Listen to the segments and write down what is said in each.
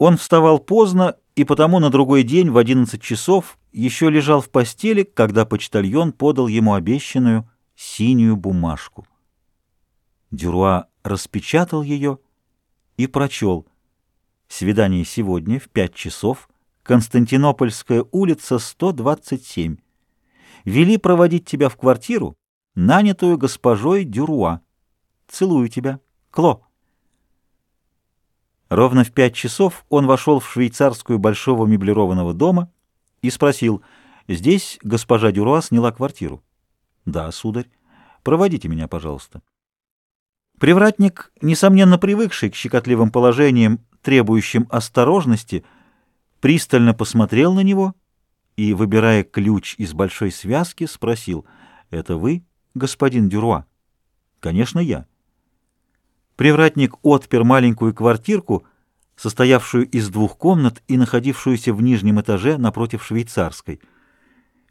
Он вставал поздно и потому на другой день в одиннадцать часов еще лежал в постели, когда почтальон подал ему обещанную синюю бумажку. Дюруа распечатал ее и прочел «Свидание сегодня в пять часов, Константинопольская улица, 127. Вели проводить тебя в квартиру, нанятую госпожой Дюруа. Целую тебя. Кло». Ровно в пять часов он вошел в швейцарскую большого меблированного дома и спросил, «Здесь госпожа Дюруа сняла квартиру?» «Да, сударь. Проводите меня, пожалуйста». Привратник, несомненно привыкший к щекотливым положениям, требующим осторожности, пристально посмотрел на него и, выбирая ключ из большой связки, спросил, «Это вы, господин Дюруа?» «Конечно, я». Привратник отпер маленькую квартирку, состоявшую из двух комнат и находившуюся в нижнем этаже напротив швейцарской.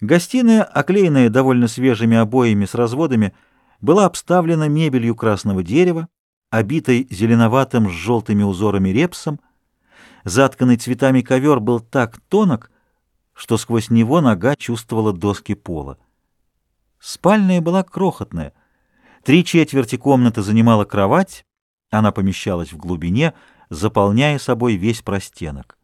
Гостиная, оклеенная довольно свежими обоями с разводами, была обставлена мебелью красного дерева, обитой зеленоватым с желтыми узорами репсом. Затканный цветами ковер был так тонок, что сквозь него нога чувствовала доски пола. Спальная была крохотная. Три четверти комнаты занимала кровать, она помещалась в глубине, заполняя собой весь простенок.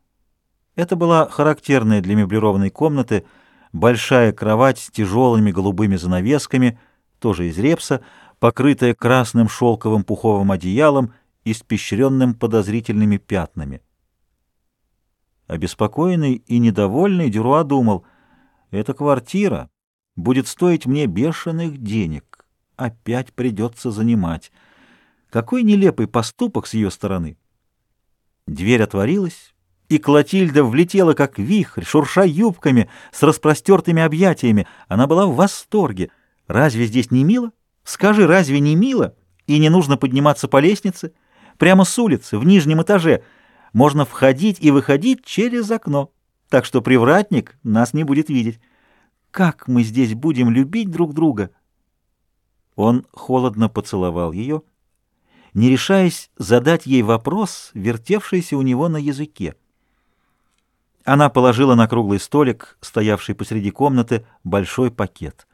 Это была характерная для меблированной комнаты большая кровать с тяжелыми голубыми занавесками, тоже из репса, покрытая красным шелковым пуховым одеялом, испещренным подозрительными пятнами. Обеспокоенный и недовольный Дюруа думал, «Эта квартира будет стоить мне бешеных денег. Опять придется занимать». Какой нелепый поступок с ее стороны! Дверь отворилась, и Клотильда влетела, как вихрь, шурша юбками, с распростертыми объятиями. Она была в восторге. «Разве здесь не мило? Скажи, разве не мило? И не нужно подниматься по лестнице? Прямо с улицы, в нижнем этаже. Можно входить и выходить через окно, так что привратник нас не будет видеть. Как мы здесь будем любить друг друга!» Он холодно поцеловал ее, — не решаясь задать ей вопрос, вертевшийся у него на языке. Она положила на круглый столик, стоявший посреди комнаты, большой пакет.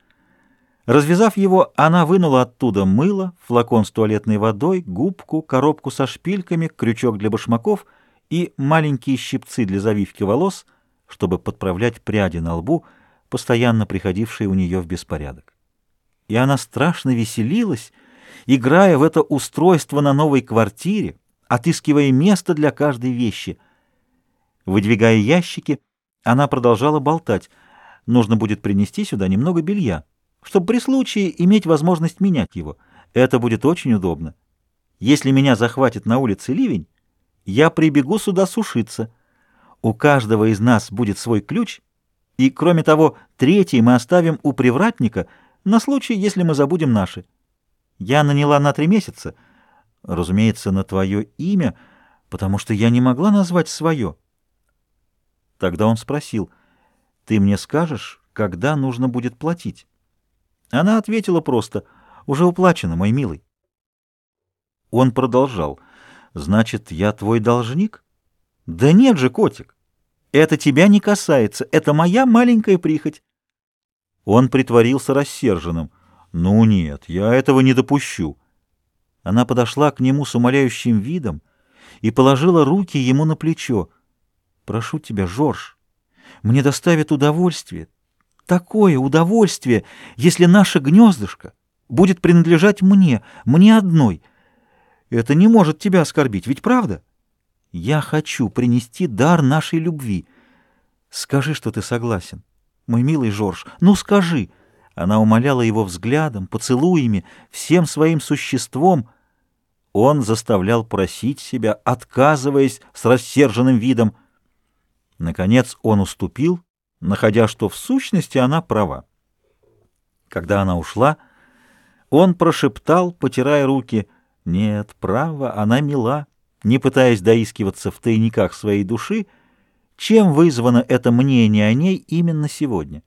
Развязав его, она вынула оттуда мыло, флакон с туалетной водой, губку, коробку со шпильками, крючок для башмаков и маленькие щипцы для завивки волос, чтобы подправлять пряди на лбу, постоянно приходившие у нее в беспорядок. И она страшно веселилась, играя в это устройство на новой квартире, отыскивая место для каждой вещи. Выдвигая ящики, она продолжала болтать. Нужно будет принести сюда немного белья, чтобы при случае иметь возможность менять его. Это будет очень удобно. Если меня захватит на улице ливень, я прибегу сюда сушиться. У каждого из нас будет свой ключ, и, кроме того, третий мы оставим у привратника на случай, если мы забудем наши. Я наняла на три месяца, разумеется, на твое имя, потому что я не могла назвать свое. Тогда он спросил, ты мне скажешь, когда нужно будет платить? Она ответила просто, уже уплачено, мой милый. Он продолжал, значит, я твой должник? Да нет же, котик, это тебя не касается, это моя маленькая прихоть. Он притворился рассерженным. «Ну нет, я этого не допущу». Она подошла к нему с умоляющим видом и положила руки ему на плечо. «Прошу тебя, Жорж, мне доставит удовольствие, такое удовольствие, если наше гнездышко будет принадлежать мне, мне одной. Это не может тебя оскорбить, ведь правда? Я хочу принести дар нашей любви. Скажи, что ты согласен, мой милый Жорж, ну скажи». Она умоляла его взглядом, поцелуями, всем своим существом. Он заставлял просить себя, отказываясь с рассерженным видом. Наконец он уступил, находя, что в сущности она права. Когда она ушла, он прошептал, потирая руки, «Нет, право, она мила», не пытаясь доискиваться в тайниках своей души, чем вызвано это мнение о ней именно сегодня.